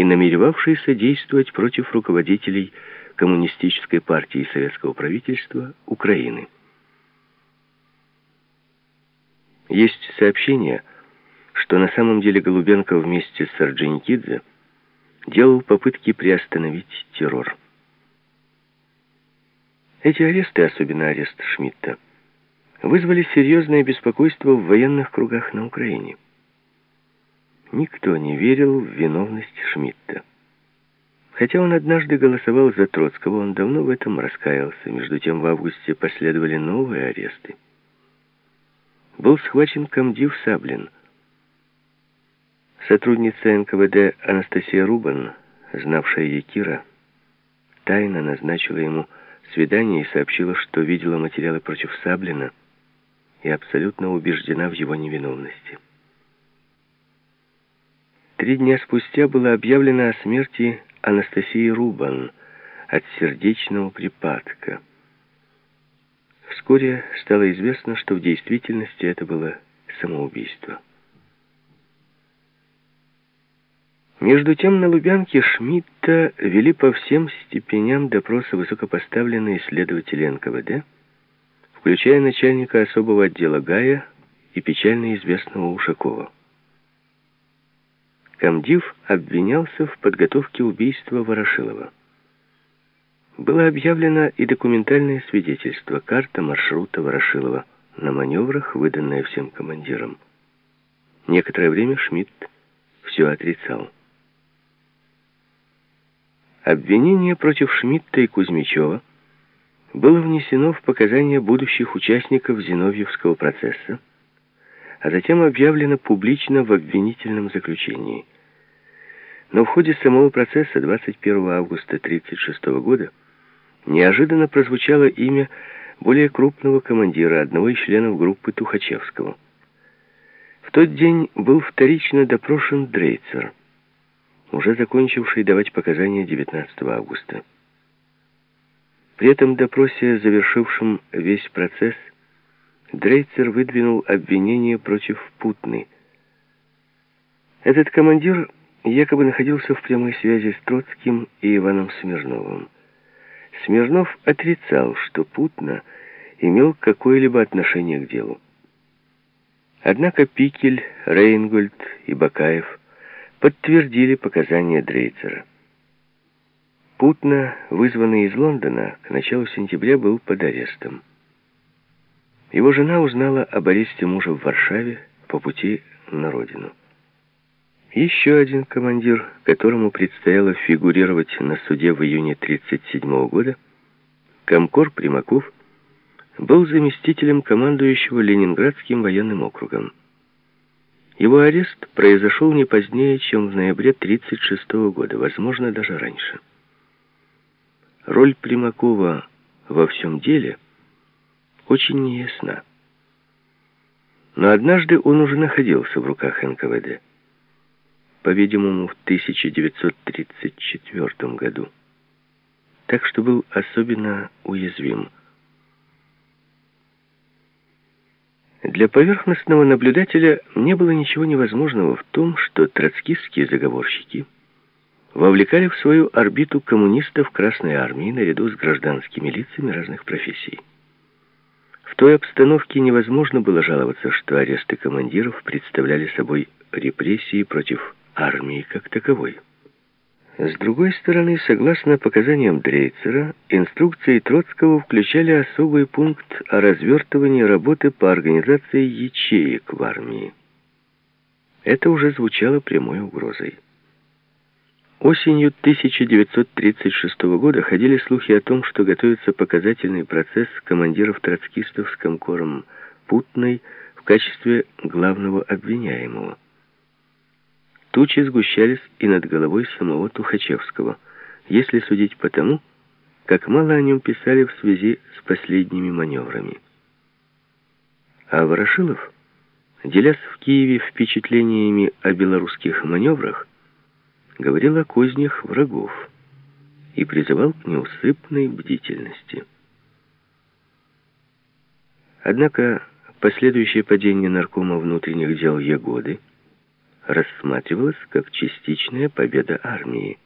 и намеревавшийся действовать против руководителей Коммунистической партии и советского правительства Украины. Есть сообщение, что на самом деле Голубенко вместе с Орджоникидзе делал попытки приостановить террор. Эти аресты, особенно арест Шмидта, вызвали серьезное беспокойство в военных кругах на Украине. Никто не верил в виновность Шмидта. Хотя он однажды голосовал за Троцкого, он давно в этом раскаялся. Между тем в августе последовали новые аресты. Был схвачен комдив Саблин. Сотрудница НКВД Анастасия Рубан, знавшая Якира, тайно назначила ему свидание и сообщила, что видела материалы против Саблина и абсолютно убеждена в его невиновности. Три дня спустя было объявлено о смерти Анастасии Рубан от сердечного припадка. Вскоре стало известно, что в действительности это было самоубийство. Между тем на Лубянке Шмидта вели по всем степеням допроса высокопоставленные следователи НКВД, включая начальника особого отдела Гая и печально известного Ушакова. Камдив обвинялся в подготовке убийства Ворошилова. Было объявлено и документальное свидетельство, карта маршрута Ворошилова на маневрах, выданная всем командирам. Некоторое время Шмидт все отрицал. Обвинение против Шмидта и Кузьмичева было внесено в показания будущих участников Зиновьевского процесса, а затем объявлено публично в обвинительном заключении. Но в ходе самого процесса 21 августа 1936 года неожиданно прозвучало имя более крупного командира, одного из членов группы Тухачевского. В тот день был вторично допрошен Дрейцер – уже закончивший давать показания 19 августа. При этом допросе, завершившем весь процесс, Дрейцер выдвинул обвинение против Путны. Этот командир якобы находился в прямой связи с Троцким и Иваном Смирновым. Смирнов отрицал, что Путна имел какое-либо отношение к делу. Однако Пикель, Рейнгольд и Бакаев подтвердили показания Дрейцера. Путно, вызванный из Лондона, к началу сентября был под арестом. Его жена узнала об аресте мужа в Варшаве по пути на родину. Еще один командир, которому предстояло фигурировать на суде в июне 1937 года, Комкор Примаков, был заместителем командующего Ленинградским военным округом. Его арест произошел не позднее, чем в ноябре 1936 года, возможно, даже раньше. Роль Примакова во всем деле очень неясна. Но однажды он уже находился в руках НКВД. По-видимому, в 1934 году. Так что был особенно уязвим. Для поверхностного наблюдателя не было ничего невозможного в том, что троцкистские заговорщики вовлекали в свою орбиту коммунистов Красной Армии наряду с гражданскими лицами разных профессий. В той обстановке невозможно было жаловаться, что аресты командиров представляли собой репрессии против армии как таковой. С другой стороны, согласно показаниям Дрейцера, инструкции Троцкого включали особый пункт о развертывании работы по организации ячеек в армии. Это уже звучало прямой угрозой. Осенью 1936 года ходили слухи о том, что готовится показательный процесс командиров троцкистов с комкором Путной в качестве главного обвиняемого. Тучи сгущались и над головой самого Тухачевского, если судить по тому, как мало о нем писали в связи с последними маневрами. А Ворошилов, делясь в Киеве впечатлениями о белорусских маневрах, говорил о кознях врагов и призывал к неусыпной бдительности. Однако последующее падение наркома внутренних дел Ягоды рассматривалось как частичная победа армии.